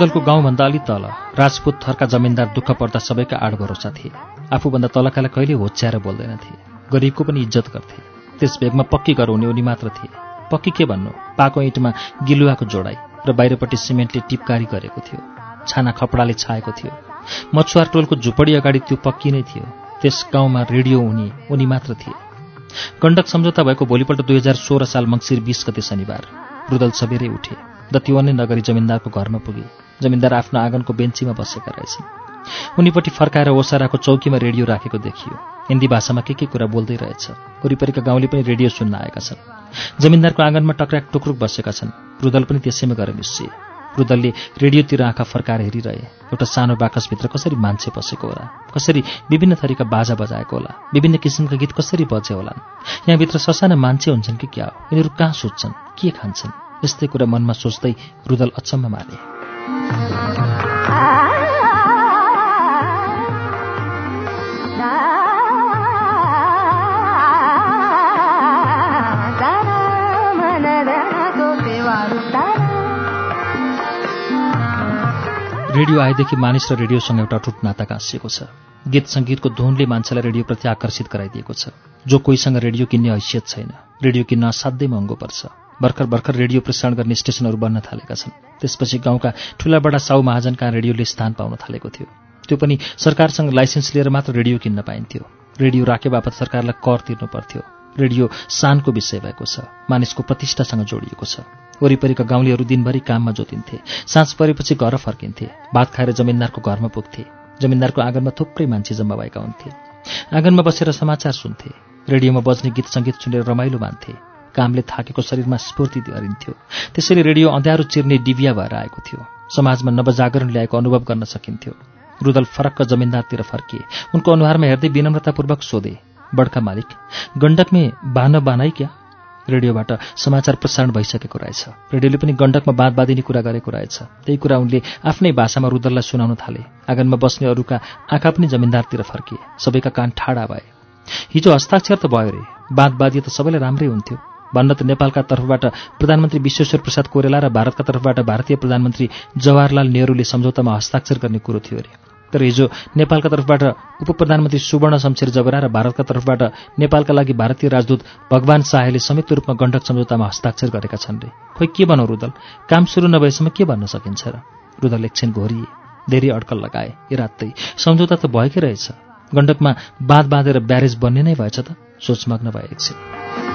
रुदलको गाउँभन्दा अलि तल राजपूत थरका जमिनदार दुःख पर्दा सबैका आड भरोसा थिए। आफूभन्दा तलकालाई कहिले होच्याएर बोल्दैनथे गरिबको पनि इज्जत गर्थे। त्यस भेगमा पक्की घर हुने उनी मात्र थिए। पक्की के भन्नु? पाको इँटमा गिलुवाको जोडाइ र बाहिरपट्टि सिमेन्टले टिपकारी गरेको थियो। छाना खपडाले छाएको थियो। मछुवार टोलको झुपडी अगाडि त्यो पक्की नै थियो। त्यस गाउँमा रेडियो हुने उनी मात्र थिए। गण्डक सम्झौता भएको भोलिपल्ट दुई हजार सोह्र साल मङ्सिर बिस गते शनिबार। रुदल सबेरै उठे। दतिवनै नगरी जमिनदारको घरमा पुगे। जमिनदार आफ्नो आँगनको बेन्चीमा बसेका रहेछन्। उनीपट्टि फर्काएर ओसाराको चौकीमा रेडियो राखेको देखियो। हिन्दी भाषामा के के कुरा बोल्दै रहेछ वरिपरिका गाउँले पनि रेडियो सुन्न आएका छन्। जमिनदारको आँगनमा टक्र्याक टुक्रुक बसेका छन्। रुदल पनि त्यसैमा गएर मिसिए रुदलले रेडियोतिर आँखा फर्काएर हेरिरहे। एउटा सानो बाकसभित्र कसरी मान्छे पसेको होला? कसरी विभिन्न थरीका बाजा बजाएको होला? विभिन्न किसिमका गीत कसरी बजे होलान् यहाँभित्र ससाना मान्छे हुन्छन् कि क्या हो? यिनीहरू कहाँ सुत्छन् के खान्छन्? यस्तै कुरा मनमा सोच्दै रुदल अचम्म माने। रेडियो आएदेखि मानिस र रेडियोसँग एउटा अटुट नाता गाँसिएको छ। गीत सङ्गीतको धुनले मान्छेलाई रेडियोप्रति आकर्षित गराइदिएको छ। जो कोहीसँग रेडियो किन्ने हैसियत छैन। रेडियो किन्न असाध्यै महँगो पर्छ। भर्खर भर्खर रेडियो प्रसारण गर्ने स्टेसनहरू बन्न थालेका छन्। त्यसपछि गाउँका ठुलाबडा साउ महाजन कहाँ रेडियोले स्थान पाउन थालेको थियो? त्यो पनि सरकारसँग लाइसेन्स लिएर मात्र रेडियो किन्न पाइन्थ्यो। रेडियो राखे बापत सरकारलाई कर तिर्नु पर्थ्यो। रेडियो शानको विषय भएको छ। मानिसको प्रतिष्ठासँग जोडिएको छ। वरिपरिका गाउँलेहरू दिनभरि काममा जोतिन्थे। साँझ परेपछि घर फर्किन्थे। भात खाएर जमिनदारको घरमा पुग्थे। जमिनदारको आँगनमा थुप्रै मान्छे जम्मा भएका हुन्थे। आँगनमा बसेर समाचार सुन्थे। रेडियोमा बज्ने गीत सङ्गीत सुनेर रमाइलो मान्थे। कामले थाकेको शरीरमा स्फूर्ति गरिन्थ्यो त्यसैले रेडियो अँध्यारो चिर्ने डिबिया भएर आएको थियो। समाजमा नवजागरण ल्याएको अनुभव गर्न सकिन्थ्यो। रुदल फरक्क जमिनदारतिर फर्किए। उनको अनुहारमा हेर्दै विनम्रतापूर्वक सोधे बड्का मालिक गण्डकमे बान बानाइ क्या? रेडियोबाट समाचार प्रसारण भइसकेको रहेछ। रेडियोले पनि गण्डकमा बाँध बाँधिने कुरा गरेको रहेछ। त्यही कुरा उनले आफ्नै भाषामा रुदललाई सुनाउन थाले। आँगनमा बस्ने अरूका आँखा पनि जमिनदारतिर फर्किए। सबैका कान ठाडा भए। हिजो हस्ताक्षर त भयो रे। बाँध बाँधिए त सबैलाई राम्रै हुन्थ्यो। भन्न त नेपालका तर्फबाट प्रधानमन्त्री विश्वेश्वर प्रसाद कोइराला र भारतका तर्फबाट भारतीय प्रधानमन्त्री जवाहरलाल नेहरूले सम्झौतामा हस्ताक्षर गर्ने कुरो थियो अरे। तर हिजो नेपालका तर्फबाट उप प्रधानमन्त्री सुवर्ण शमशेर जबरा र भारतका तर्फबाट नेपालका लागि भारतीय राजदूत भगवान शाहले संयुक्त रूपमा गण्डक सम्झौतामा हस्ताक्षर गरेका छन् रे। खोइ के भनौँ रुदल? काम सुरु नभएसम्म के भन्न सकिन्छ र? रुदल एकछिन घोरिए धेरै अड्कल लगाए रातै सम्झौता त भएकै रहेछ। गण्डकमा बाँध बाँधेर ब्यारेज बन्ने नै भएछ त? सोचमग्न भए एकछिन।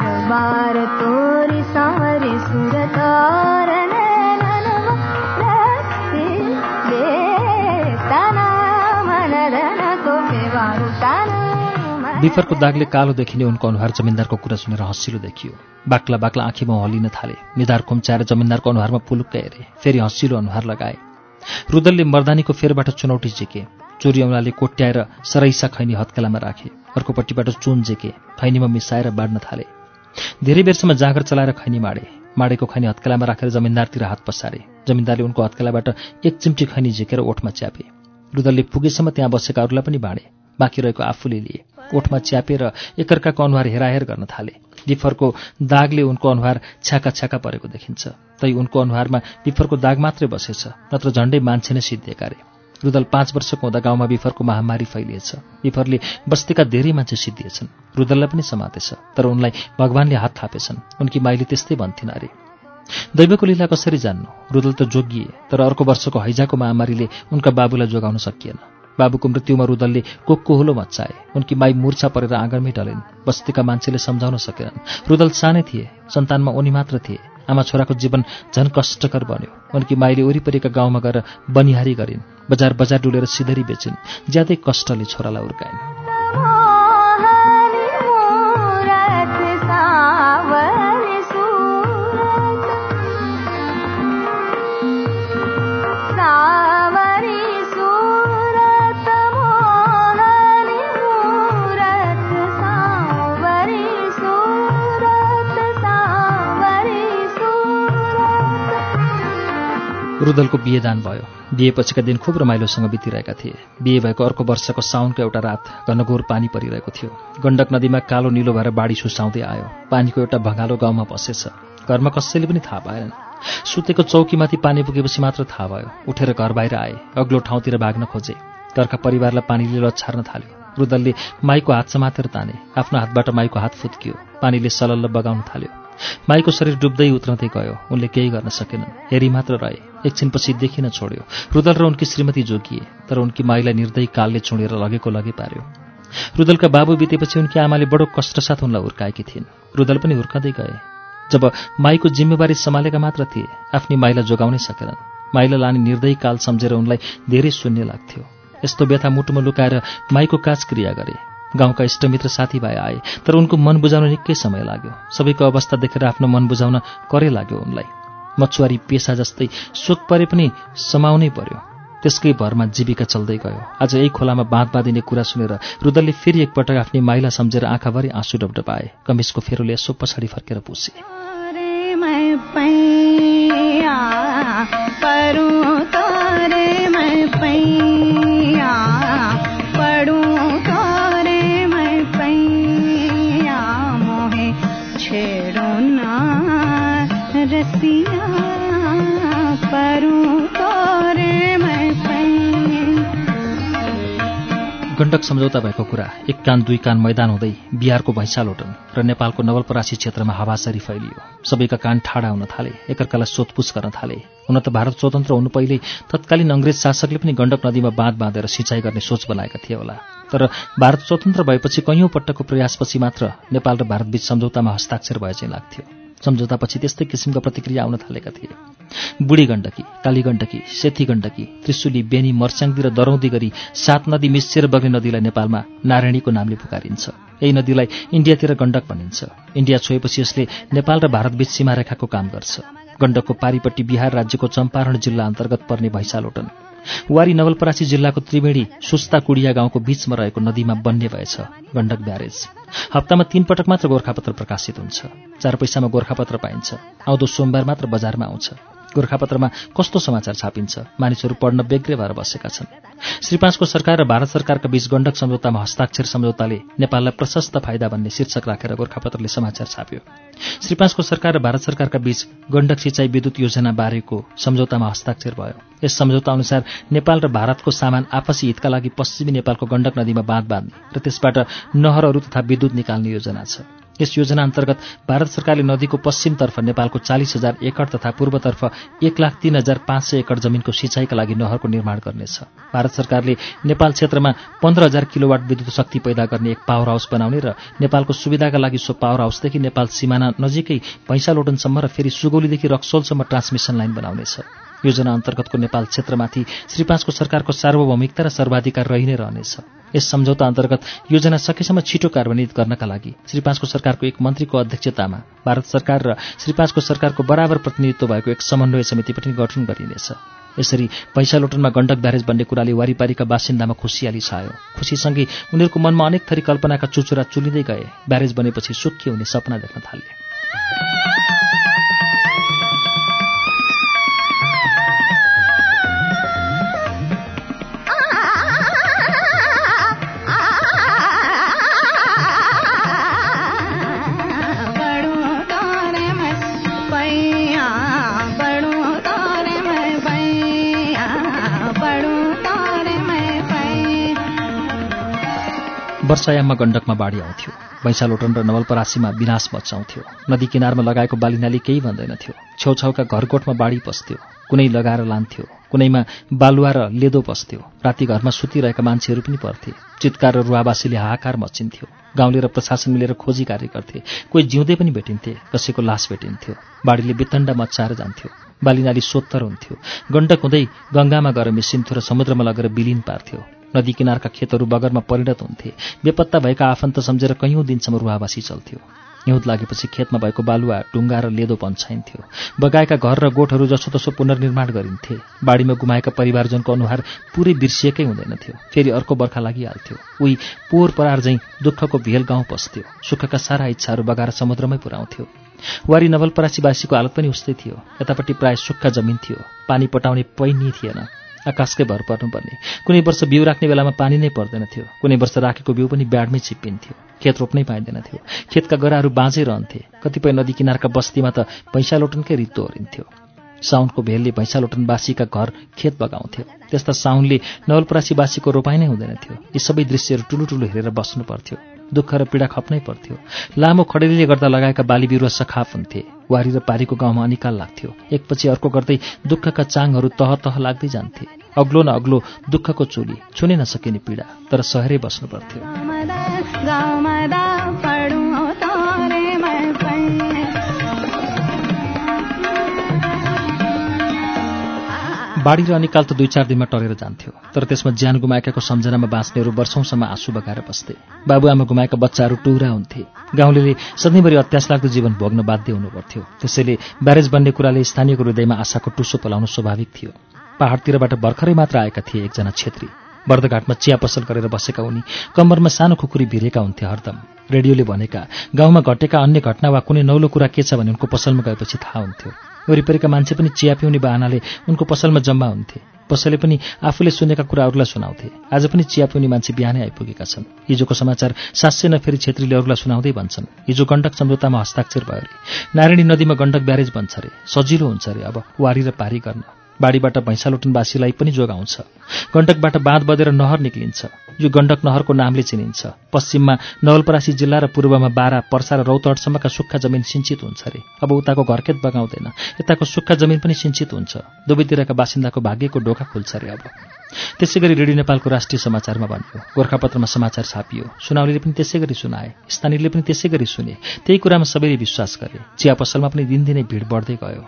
बार बिफरको दागले कालो देखिने उनको अनुहार जमिनदारको कुरा सुनेर हँसिलो देखियो। बाक्ला बाक्ला आँखीमा हलिन थाले। निधार खुम्चाएर जमिनदारको अनुहारमा पुलुक्क हेरे। फेरि हँसिलो अनुहार लगाए। रुदलले मर्दानीको फेरबाट चुनौटी झिके। चोरी औँलाले कोट्याएर सरैसा खैनी हत्केलामा राखे। अर्कोपट्टिबाट चुन झिके। खैनीमा मिसाएर बाड्न थाले। धेरै बेरसम्म जाँगर चलाएर खैनी माडे माडेको खैनी हत्केलामा राखेर जमिनदारतिर हात पसारे। जमिनदारले उनको हत्केलाबाट एक चिम्टी खैनी झिकेर ओठमा च्यापे। रुदलले पुगेसम्म त्यहाँ बसेकाहरूलाई पनि बाँडे। बाँकी रहेको आफूले लिए। ओठमा च्यापेर एकअर्काको अनुहार हेराहेर गर्न थाले। बिफरको दागले उनको अनुहार छ्याका छ्याका परेको देखिन्छ। तै उनको अनुहारमा बिफरको दाग मात्रै बसेछ नत्र झण्डै मान्छे नै सिद्धिएका रे। रुदल पाँच वर्षको हुँदा गाउँमा बिफरको महामारी फैलिएछ। बिफरले बस्तीका धेरै मान्छे सिद्धिएछन्। रुदललाई पनि समातेछ तर उनलाई भगवानले हात थापेछन्। उनकी माइली त्यस्तै भन्थिन् अरे दैवको लीला कसरी जान्नु? रुदल त जोगिए तर अर्को वर्षको हैजाको महामारीले उनका बाबुलाई जोगाउन सकिएन। बाबुको मृत्युमा रुदलले कोक्कोहोलो मच्चाए। उनकी माई मूर्छा परेर आँगनमै डलिन् बस्तीका मान्छेले सम्झाउन सकेनन्। रुदल सानै थिए सन्तानमा उनी मात्र थिए। आमा छोराको जीवन झन कष्टकर बन्यो। उनकी माईले वरिपरिका गाउँमा गएर बनिहारी गरिन्। बजार बजार डुलेर सिधरी बेचिन्। ज्यादै कष्टले छोरालाई उर्काइन् रुदलको बिहेदान भयो। बिहेपछिका दिन खुब रमाइलोसँग बितिरहेका थिए। बिहे भएको अर्को वर्षको साउनको एउटा रात घनघोर पानी परिरहेको थियो। गण्डक नदीमा कालो निलो भएर बाढी सुसाउँदै आयो। पानीको एउटा भँगालो गाउँमा बसेछ। घरमा कसैले पनि थाहा पाएनन् सुतेको चौकीमाथि पानी पुगेपछि मात्र थाहा भयो। उठेर घर बाहिर आए। अग्लो ठाउँतिर भाग्न खोजे। घरका परिवारलाई पानीले लछार्न थाल्यो। रुदलले माईको हात समातेर ताने। आफ्नो हातबाट माईको हात फुत्कियो। पानीले सलल्ल बगाउन थाल्यो। माईको शरीर डुब्दै उत्रँदै गयो। उनले केही गर्न सकेनन्। हेरी मात्र रहे। एकछिनपछि देखिन छोड्यो। रुदल र उनकी श्रीमती जोगिए तर उनकी माईलाई निर्दयी कालले छुँडेर लगेको लगे पार्यो। रुदलका बाबु बितेपछि उनकी आमाले बडो कष्टसाथ उनलाई हुर्काएकी थिइन्। रुदल पनि हुर्काउँदै गए। जब माईको जिम्मेवारी सम्हालेका मात्र थिए आफ्नी माईलाई जोगाउनै सकेनन्। माईलाई लाने निर्दयी काल सम्झेर उनलाई धेरै शून्य लाग्थ्यो। यस्तो व्यथा मुटुमा लुकाएर माईको काज क्रिया गरे। गाउँका इष्टमित्र साथीभाइ आए तर उनको मन बुझाउन निकै समय लाग्यो। सबैको अवस्था देखेर आफ्नो मन बुझाउन करे लाग्यो उनलाई। मछुवारी पेसा जस्तै शोक परे पनि समाउनै पर्यो। त्यसकै भरमा जीविका चल्दै गयो। आज यही खोलामा बाँध बाँधिने कुरा सुनेर रुदलले फेरि एकपटक आफ्नी माइला सम्झेर आँखाभरि आँसु डबडबाए कमिसको फेरोले यसो पछाडि फर्केर पुसे। गण्डक सम्झौता भएको कुरा एक कान दुई कान मैदान हुँदै बिहारको भैँसालोटन र नेपालको नवलपरासी क्षेत्रमा हावासरी फैलियो। सबैका कान ठाडा हुन थाले एकअर्कालाई सोधपुछ गर्न थाले। हुन त भारत स्वतन्त्र हुनु पहिले तत्कालीन अङ्ग्रेज शासकले पनि गण्डक नदीमा बाँध बाँधेर सिँचाइ गर्ने सोच बनाएका थिए होला। तर भारत स्वतन्त्र भएपछि कैयौँ पटकको प्रयासपछि मात्र नेपाल र भारतबीच सम्झौतामा हस्ताक्षर भए चाहिँ लाग्थ्यो। सम्झौतापछि त्यस्तै किसिमका प्रतिक्रिया आउन थालेका थिए। बुढी गण्डकी काली गण्डकी सेती गण्डकी त्रिशुली बेनी मर्स्याङ्दी र दरौदी गरी सात नदी मिसिएर बग्ने नदीलाई नेपालमा नारायणीको नामले पुकारिन्छ। यही नदीलाई इन्डियातिर गण्डक भनिन्छ। इन्डिया छोएपछि यसले नेपाल र भारतबीच सीमारेखाको काम गर्छ। गण्डकको पारिपट्टि बिहार राज्यको चम्पारण जिल्ला अन्तर्गत पर्ने भैँसालोटन। वारी नवलपरासी जिल्लाको त्रिवेणी सुस्ता कुडिया गाउँको बीचमा रहेको नदीमा बन्ने भएछ गण्डक ब्यारेज। हप्तामा तीन पटक मात्र गोर्खापत्र प्रकाशित हुन्छ। चार पैसामा गोर्खापत्र पाइन्छ। आउँदो सोमबार मात्र बजारमा आउँछ। गोर्खापत्रमा कस्तो समाचार छापिन्छ? मानिसहरू पढ्न बेग्रे भएर बसेका छन्। श्री पाँचको सरकार र भारत सरकारका बीच गण्डक सम्झौतामा हस्ताक्षर सम्झौताले नेपाललाई प्रशस्त फाइदा भन्ने शीर्षक राखेर गोर्खापत्रले समाचार छाप्यो। श्री पाँचको सरकार र भारत सरकारका बीच गण्डक सिँचाइ विद्युत योजना बारेको सम्झौतामा हस्ताक्षर भयो। यस सम्झौता अनुसार नेपाल र भारतको सामान आपसी हितका लागि पश्चिमी नेपालको गण्डक नदीमा बाँध बाँध्ने र त्यसबाट नहरहरू तथा विद्युत निकाल्ने योजना छ। यस योजना अन्तर्गत भारत सरकारले नदीको पश्चिमतर्फ नेपालको चालिस हजार एकड़ तथा पूर्वतर्फ एक लाख तीन हजार पाँच सय एकड़ जमिनको सिँचाइका लागि नहरको निर्माण गर्नेछ। भारत सरकारले नेपाल क्षेत्रमा पन्ध्र हजार किलोवाट विद्युत शक्ति पैदा गर्ने एक पावर हाउस बनाउने र नेपालको सुविधाका लागि सो पावर हाउसदेखि नेपाल सिमाना नजिकै भैँसालोटनसम्म र फेरि सुगौलीदेखि रक्सोलसम्म ट्रान्समिसन लाइन बनाउनेछ। योजना अन्तर्गतको नेपाल क्षेत्रमाथि श्री पाँचको सरकारको सार्वभौमिकता र सर्वाधिकार रहि नै रहनेछ। यस सम्झौता अन्तर्गत योजना सकेसम्म छिटो कार्यान्वित गर्नका लागि श्री पाँचको सरकारको एक मन्त्रीको अध्यक्षतामा भारत सरकार र श्री पाँचको सरकारको बराबर प्रतिनिधित्व भएको एक समन्वय समिति पनि गठन गरिनेछ। यसरी पैसालोटनमा गण्डक ब्यारेज बन्ने कुराले वारिपारीका बासिन्दामा खुसियाली छायो। खुसीसँगै उनीहरूको मनमा अनेक थरी कल्पनाका चुचुरा चुलिँदै गए। ब्यारेज बनेपछि सुखी हुने सपना देख्न थाले। वर्षायाममा गण्डकमा बाढी आउँथ्यो। भैँसालोटन र नवलपरासीमा विनाश मचाउँथ्यो नदी किनारमा लगाएको बालिनाली केही भन्दैनथ्यो। छेउछाउका घरकोटमा बाढी पस्थ्यो। कुनै लगाएर लान्थ्यो। कुनैमा बालुवा र लेदो पस्थ्यो। राति घरमा सुतिरहेका मान्छेहरू पनि पर्थे। चित्कार र रुवावासीले हाहाकार मचिन्थ्यो गाउँले र प्रशासन मिलेर खोजी कार्य गर्थे। कोही जिउँदै पनि भेटिन्थे। कसैको लास भेटिन्थ्यो। बाढीले बितण्डा मचाएर जान्थ्यो। बालिनाली सोत्तर हुन्थ्यो। गण्डक हुँदै गङ्गामा गएर मिसिन्थ्यो र समुद्रमा लगेर विलिन पार्थ्यो। नदी किनारका खेतहरू बगरमा परिणत हुन्थे। बेपत्ता भएका आफन्त सम्झेर कैयौँ दिनसम्म रुवावासी चल्थ्यो। हिउँद लागेपछि खेतमा भएको बालुवा डुङ्गा र लेदो पन्छाइन्थ्यो। बगाएका घर र गोठहरू जसोतसो पुनर्निर्माण गरिन्थे। बाढीमा गुमाएका परिवारजनको अनुहार पुरै बिर्सिएकै हुँदैनथ्यो। फेरि अर्को बर्खा लागिहाल्थ्यो। उही पोहोर परार झैँ दुःखको भेल गाउँ पस्थ्यो। सुखका सारा इच्छाहरू बगाएर समुद्रमै पुर्याउँथ्यो। वारी नवलपरासीवासीको हालत पनि उस्तै थियो। यतापट्टि प्राय सुक्खा जमिन थियो। पानी पटाउने पैनी थिएन। आकाशकै भर पर्नुपर्ने। कुनै वर्ष बिउ राख्ने बेलामा पानी नै पर्दैनथ्यो कुनै वर्ष राखेको बिउ पनि ब्याडमै चिप्पिन्थ्यो खेत रोप्नै पाइँदैनथ्यो खेतका गराहरू बाँझै रहन्थे। कतिपय नदी किनारका बस्तीमा त भैँसालोटनकै रित्तो हरिन्थ्यो साउनको भेलले भैँसालोटनवासीका घर खेत बगाउँथ्यो। त्यस्ता साउनले नवलपरासीवासीको रोपाइ नै हुँदैनथ्यो यी सबै दृश्यहरू ठुलो ठुलो हेरेर बस्नु पर्थ्यो। दुःख र पीडा खप्नै पर्थ्यो। लामो खडेरीले गर्दा लगाएका बाली बिरुवा सखाप हुन्थे वारी र पारीको गाउँमा अनिकाल लाग्थ्यो। एकपछि अर्को गर्दै दुःखका चाङहरू तह तह लाग्दै जान्थे। अग्लो न अग्लो दुःखको चोली छुनै नसकिने पीडा तर सहेरै बस्नु पर्थ्यो। बाढी र अनिकाल त दुई चार दिनमा टरेर जान्थ्यो तर त्यसमा ज्यान गुमाएकाको सम्झनामा बाँच्नेहरू वर्षौंसम्म आँसु बगाएर बस्थे। बाबुआमा गुमाएका बच्चाहरू टुरा हुन्थे। गाउँले सधैँभरि अत्यास लाग्दो जीवन भोग्न बाध्य हुनुपर्थ्यो। त्यसैले ब्यारेज बन्ने कुराले स्थानीयको हृदयमा आशाको टुसो पलाउनु स्वाभाविक थियो। पहाडतिरबाट भर्खरै मात्र आएका थिए एकजना छेत्री। बर्दघाटमा चिया पसल गरेर बसेका उनी कम्मरमा सानो खुकुरी भिरेका हुन्थे हरदम। रेडियोले भनेका गाउँमा घटेका अन्य घटना वा कुनै नौलो कुरा के छ? भने उनको पसलमा गएपछि थाहा हुन्थ्यो। वरिपरिका मान्छे पनि चिया पिउने बाहनाले उनको पसलमा जम्मा हुन्थे। पसलले पनि आफूले सुनेका कुरा अरूलाई सुनाउँथे। आज पनि चिया पिउने मान्छे बिहानै आइपुगेका छन्। हिजोको समाचार सास्य नफेरि छेत्रीले अरूलाई सुनाउँदै भन्छन्। हिजो गण्डक सम्झौतामा हस्ताक्षर भयो अरे। नारायणी नदीमा गण्डक ब्यारेज बन्छ अरे। सजिलो हुन्छ अरे अब वारी र पारी गर्न। बाढीबाट भैँसालोटनवासीलाई पनि जोगाउँछ। गण्डकबाट बाँध बँधेर नहर निक्लिन्छ। यो गण्डक नहरको नामले चिनिन्छ। पश्चिममा नवलपरासी जिल्ला र पूर्वमा बारा पर्सा र रौतहटसम्मका सुक्खा जमिन सिंचित हुन्छ अरे अब उताको घरखेत बगाउँदैन। यताको सुक्खा जमिन पनि सिंचित हुन्छ। दुवैतिरका बासिन्दाको भाग्यको ढोका खुल्छ अरे अब। त्यसै गरी रेडियो नेपालको राष्ट्रिय समाचारमा भन्यो। गोर्खापत्रमा समाचार छापियो। सुनाउलीले पनि त्यसै गरी सुनाए। स्थानीयले पनि त्यसै गरी सुने। त्यही कुरामा सबैले विश्वास गरे। चिया पसलमा पनि दिनदिनै भिड बढ्दै गयो।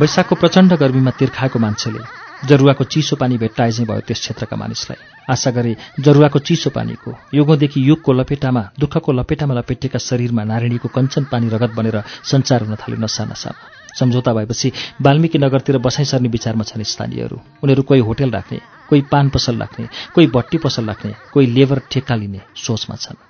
वैशाखको प्रचण्ड गर्मीमा तिर्खाएको मान्छेले जरुवाको चिसो पानी भेट्टाए भयो त्यस क्षेत्रका मानिसलाई। आशा गरे जरुवाको चिसो पानीको युगौँदेखि युगको लपेटामा दुःखको लपेटामा लपेटिएका शरीरमा नारिणीको कञ्चन पानी रगत बनेर सञ्चार हुन थाल्यो नसा नसामा सम्झौता भएपछि वाल्मिकी नगरतिर बसाइ सर्ने विचारमा छन् स्थानीयहरू। उनीहरू कोही होटेल राख्ने कोही पान पसल राख्ने कोही बट्टी पसल राख्ने कोही लेबर ठेक्का लिने सोचमा छन्।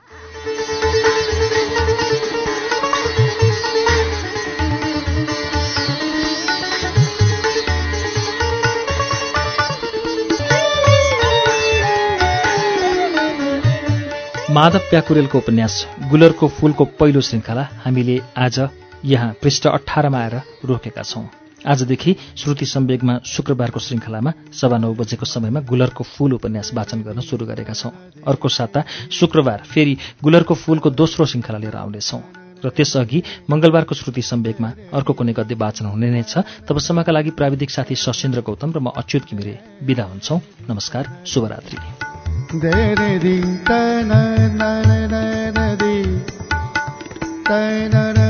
माधव प्याकुरेलको उपन्यास गुलरको फूलको पहिलो श्रृङ्खला हामीले आज यहाँ पृष्ठ अठारमा आएर रोकेका छौं। आजदेखि श्रुति सम्वेगमा शुक्रबारको श्रृङ्खलामा सभा नौ बजेको समयमा गुलरको फूल उपन्यास वाचन गर्न सुरु गरेका छौं। अर्को साता शुक्रबार फेरि गुलरको फूलको दोस्रो श्रृङ्खला लिएर आउनेछौं। र त्यसअघि मंगलबारको श्रुति सम्वेगमा अर्को कुनै गद्य वाचन हुने नै छ। तबसम्मका लागि प्राविधिक साथी सशेन्द्र गौतम र म अच्युत घिमिरे विदा हुन्छौ। नमस्कार शुभरात्रि। ധരതി തന നരതി തന